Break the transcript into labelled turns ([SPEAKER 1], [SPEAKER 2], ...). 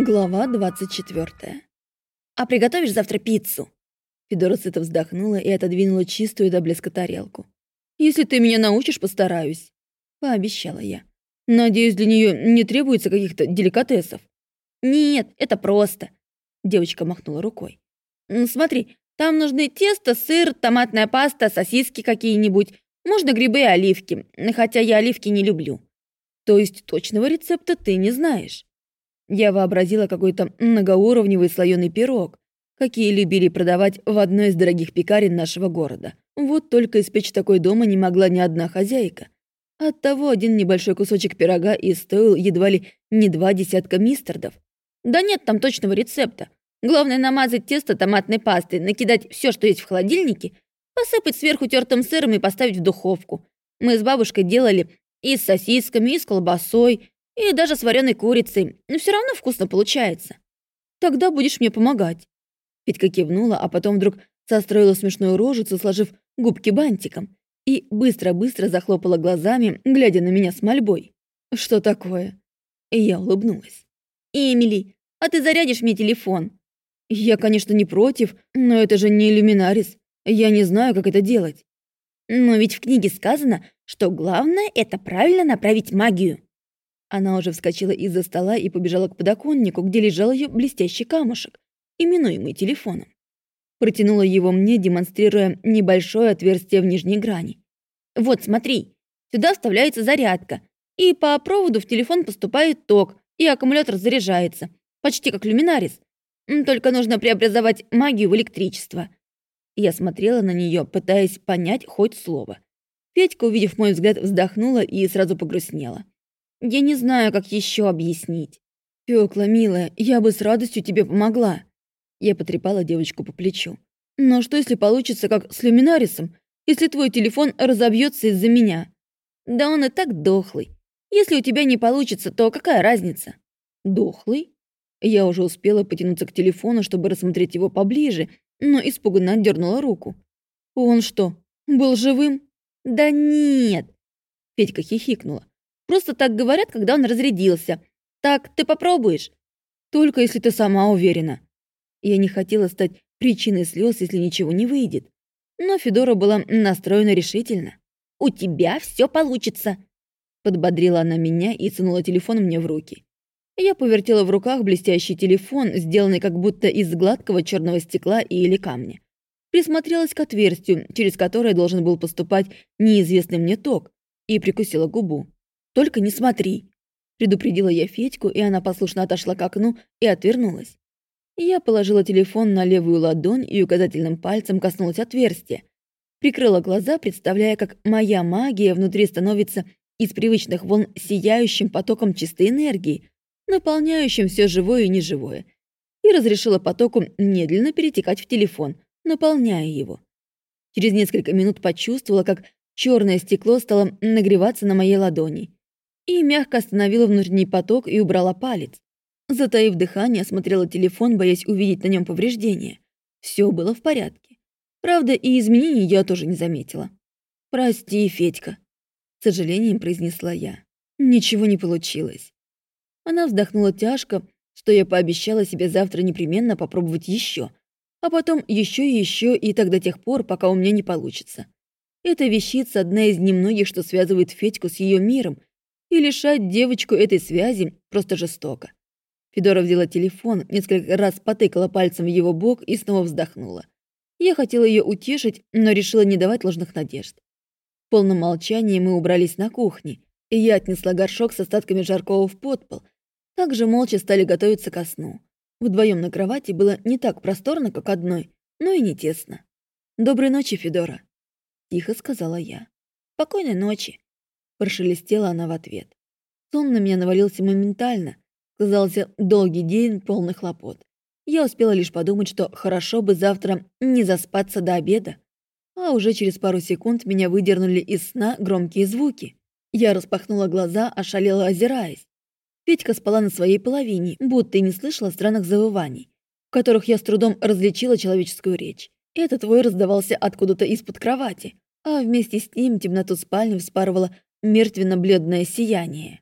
[SPEAKER 1] Глава 24. «А приготовишь завтра пиццу?» Федора сыто вздохнула и отодвинула чистую до блеска тарелку. «Если ты меня научишь, постараюсь», — пообещала я. «Надеюсь, для нее не требуется каких-то деликатесов». «Нет, это просто», — девочка махнула рукой. «Смотри, там нужны тесто, сыр, томатная паста, сосиски какие-нибудь, можно грибы и оливки, хотя я оливки не люблю». «То есть точного рецепта ты не знаешь?» Я вообразила какой-то многоуровневый слоеный пирог, какие любили продавать в одной из дорогих пекарен нашего города. Вот только испечь такой дома не могла ни одна хозяйка. Оттого один небольшой кусочек пирога и стоил едва ли не два десятка мистердов. Да нет там точного рецепта. Главное намазать тесто томатной пастой, накидать все, что есть в холодильнике, посыпать сверху тертым сыром и поставить в духовку. Мы с бабушкой делали и с сосисками, и с колбасой, и даже с вареной курицей. Но все равно вкусно получается. Тогда будешь мне помогать. Петька кивнула, а потом вдруг состроила смешную рожицу, сложив губки бантиком, и быстро-быстро захлопала глазами, глядя на меня с мольбой. «Что такое?» И я улыбнулась. «Эмили, а ты зарядишь мне телефон?» «Я, конечно, не против, но это же не иллюминарис. Я не знаю, как это делать». «Но ведь в книге сказано, что главное — это правильно направить магию». Она уже вскочила из-за стола и побежала к подоконнику, где лежал ее блестящий камушек именуемый телефоном. Протянула его мне, демонстрируя небольшое отверстие в нижней грани. «Вот, смотри, сюда вставляется зарядка, и по проводу в телефон поступает ток, и аккумулятор заряжается, почти как люминарис. Только нужно преобразовать магию в электричество». Я смотрела на нее, пытаясь понять хоть слово. Петька, увидев мой взгляд, вздохнула и сразу погрустнела. «Я не знаю, как еще объяснить». «Фёкла, милая, я бы с радостью тебе помогла», я потрепала девочку по плечу. «Но что, если получится, как с люминарисом? Если твой телефон разобьется из-за меня?» «Да он и так дохлый. Если у тебя не получится, то какая разница?» «Дохлый?» Я уже успела потянуться к телефону, чтобы рассмотреть его поближе, но испуганно отдернула руку. «Он что, был живым?» «Да нет!» Петька хихикнула. «Просто так говорят, когда он разрядился. Так, ты попробуешь?» «Только если ты сама уверена», я не хотела стать причиной слез, если ничего не выйдет. Но Федора была настроена решительно. «У тебя все получится!» Подбодрила она меня и сунула телефон мне в руки. Я повертела в руках блестящий телефон, сделанный как будто из гладкого черного стекла или камня. Присмотрелась к отверстию, через которое должен был поступать неизвестный мне ток, и прикусила губу. «Только не смотри!» Предупредила я Федьку, и она послушно отошла к окну и отвернулась. Я положила телефон на левую ладонь и указательным пальцем коснулась отверстия. Прикрыла глаза, представляя, как моя магия внутри становится из привычных волн сияющим потоком чистой энергии, наполняющим все живое и неживое, и разрешила потоку медленно перетекать в телефон, наполняя его. Через несколько минут почувствовала, как черное стекло стало нагреваться на моей ладони, и мягко остановила внутренний поток и убрала палец. Затаив дыхание, смотрела телефон, боясь увидеть на нем повреждения. Все было в порядке. Правда, и изменений я тоже не заметила. «Прости, Федька», — с сожалением произнесла я. Ничего не получилось. Она вздохнула тяжко, что я пообещала себе завтра непременно попробовать еще, а потом еще и еще, и так до тех пор, пока у меня не получится. Эта вещица одна из немногих, что связывает Федьку с ее миром, и лишать девочку этой связи просто жестоко. Федора взяла телефон, несколько раз потыкала пальцем в его бок и снова вздохнула. Я хотела ее утешить, но решила не давать ложных надежд. В полном молчании мы убрались на кухне, и я отнесла горшок с остатками жаркого в подпол. Также молча стали готовиться ко сну. Вдвоем на кровати было не так просторно, как одной, но и не тесно. «Доброй ночи, Федора», — тихо сказала я. «Спокойной ночи», — прошелестела она в ответ. Сон на меня навалился моментально — Казался долгий день, полный хлопот. Я успела лишь подумать, что хорошо бы завтра не заспаться до обеда. А уже через пару секунд меня выдернули из сна громкие звуки. Я распахнула глаза, ошалела озираясь. Петька спала на своей половине, будто и не слышала странных завываний, в которых я с трудом различила человеческую речь. Этот вой раздавался откуда-то из-под кровати, а вместе с ним темноту спальни вспарывало мертвенно-бледное сияние.